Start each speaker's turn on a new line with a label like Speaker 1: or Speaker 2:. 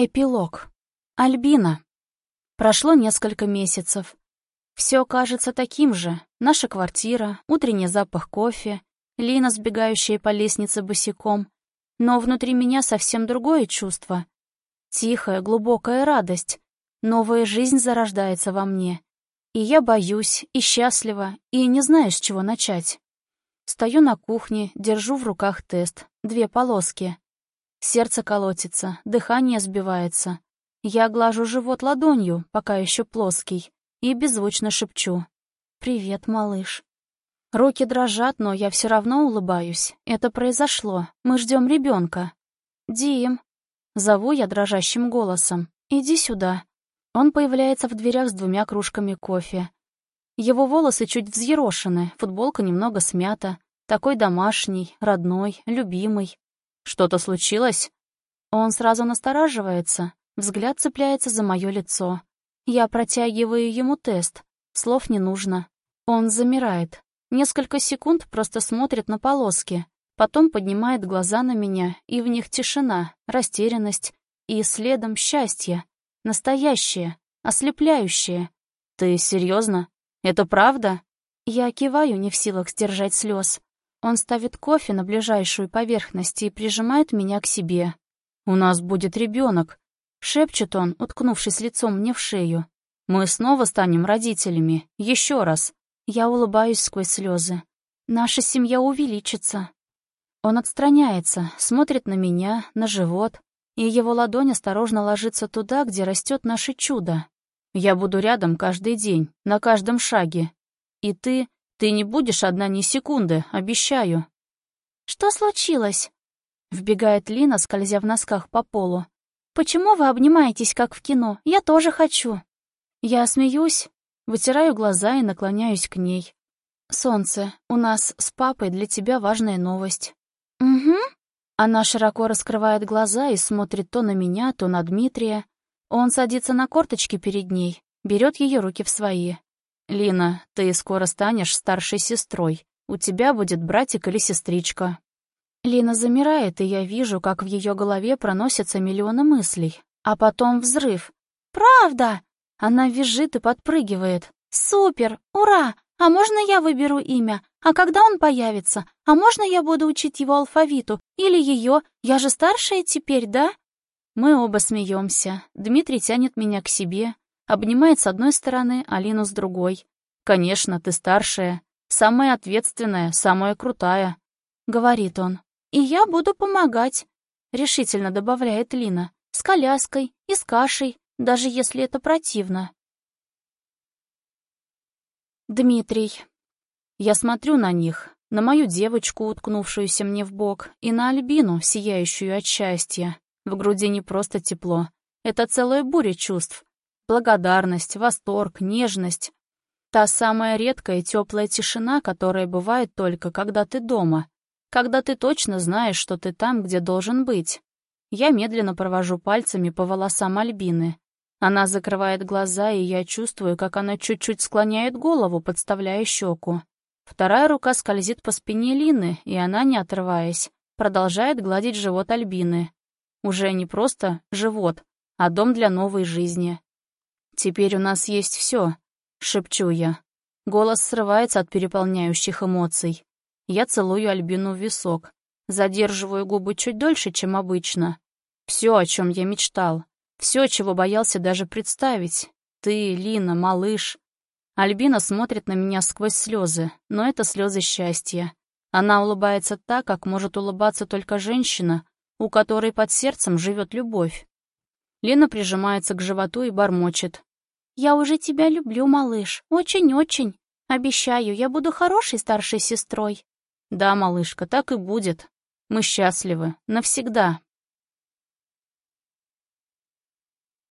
Speaker 1: Эпилог. Альбина. Прошло несколько месяцев. Все кажется таким же. Наша квартира, утренний запах кофе, Лина, сбегающая по лестнице босиком. Но внутри меня совсем другое чувство. Тихая, глубокая радость. Новая жизнь зарождается во мне. И я боюсь, и счастлива, и не знаю, с чего начать. Стою на кухне, держу в руках тест, две полоски. Сердце колотится, дыхание сбивается. Я глажу живот ладонью, пока еще плоский, и беззвучно шепчу. «Привет, малыш». Руки дрожат, но я все равно улыбаюсь. Это произошло. Мы ждем ребенка. «Дим». Зову я дрожащим голосом. «Иди сюда». Он появляется в дверях с двумя кружками кофе. Его волосы чуть взъерошены, футболка немного смята. Такой домашний, родной, любимый. Что-то случилось? Он сразу настораживается, взгляд цепляется за мое лицо. Я протягиваю ему тест. Слов не нужно. Он замирает. Несколько секунд просто смотрит на полоски. Потом поднимает глаза на меня, и в них тишина, растерянность и следом счастье. Настоящее, ослепляющее. Ты серьезно? Это правда? Я киваю, не в силах сдержать слез. Он ставит кофе на ближайшую поверхность и прижимает меня к себе. «У нас будет ребенок», — шепчет он, уткнувшись лицом мне в шею. «Мы снова станем родителями. Еще раз». Я улыбаюсь сквозь слезы. «Наша семья увеличится». Он отстраняется, смотрит на меня, на живот, и его ладонь осторожно ложится туда, где растет наше чудо. Я буду рядом каждый день, на каждом шаге. И ты ты не будешь одна ни секунды, обещаю». «Что случилось?» Вбегает Лина, скользя в носках по полу. «Почему вы обнимаетесь, как в кино? Я тоже хочу». Я смеюсь, вытираю глаза и наклоняюсь к ней. «Солнце, у нас с папой для тебя важная новость». «Угу». Она широко раскрывает глаза и смотрит то на меня, то на Дмитрия. Он садится на корточки перед ней, берет ее руки в свои. «Лина, ты скоро станешь старшей сестрой. У тебя будет братик или сестричка». Лина замирает, и я вижу, как в ее голове проносятся миллионы мыслей. А потом взрыв. «Правда!» Она визжит и подпрыгивает. «Супер! Ура! А можно я выберу имя? А когда он появится? А можно я буду учить его алфавиту? Или ее? Я же старшая теперь, да?» Мы оба смеемся. Дмитрий тянет меня к себе, Обнимает с одной стороны, Алину с другой. «Конечно, ты старшая, самая ответственная, самая крутая», — говорит он. «И я буду помогать», — решительно добавляет Лина. «С коляской и с кашей, даже если это противно». Дмитрий. Я смотрю на них, на мою девочку, уткнувшуюся мне в бок, и на Альбину, сияющую от счастья. В груди не просто тепло. Это целая буря чувств, Благодарность, восторг, нежность. Та самая редкая теплая тишина, которая бывает только, когда ты дома. Когда ты точно знаешь, что ты там, где должен быть. Я медленно провожу пальцами по волосам Альбины. Она закрывает глаза, и я чувствую, как она чуть-чуть склоняет голову, подставляя щеку. Вторая рука скользит по спине Лины, и она, не отрываясь, продолжает гладить живот Альбины. Уже не просто живот, а дом для новой жизни. «Теперь у нас есть все, шепчу я. Голос срывается от переполняющих эмоций. Я целую Альбину в висок. Задерживаю губы чуть дольше, чем обычно. Все, о чем я мечтал. Все, чего боялся даже представить. Ты, Лина, малыш. Альбина смотрит на меня сквозь слезы, но это слезы счастья. Она улыбается так, как может улыбаться только женщина, у которой под сердцем живет любовь. Лена прижимается к животу и бормочет. «Я уже тебя люблю, малыш, очень-очень. Обещаю, я буду хорошей старшей сестрой». «Да, малышка, так и будет. Мы счастливы. Навсегда.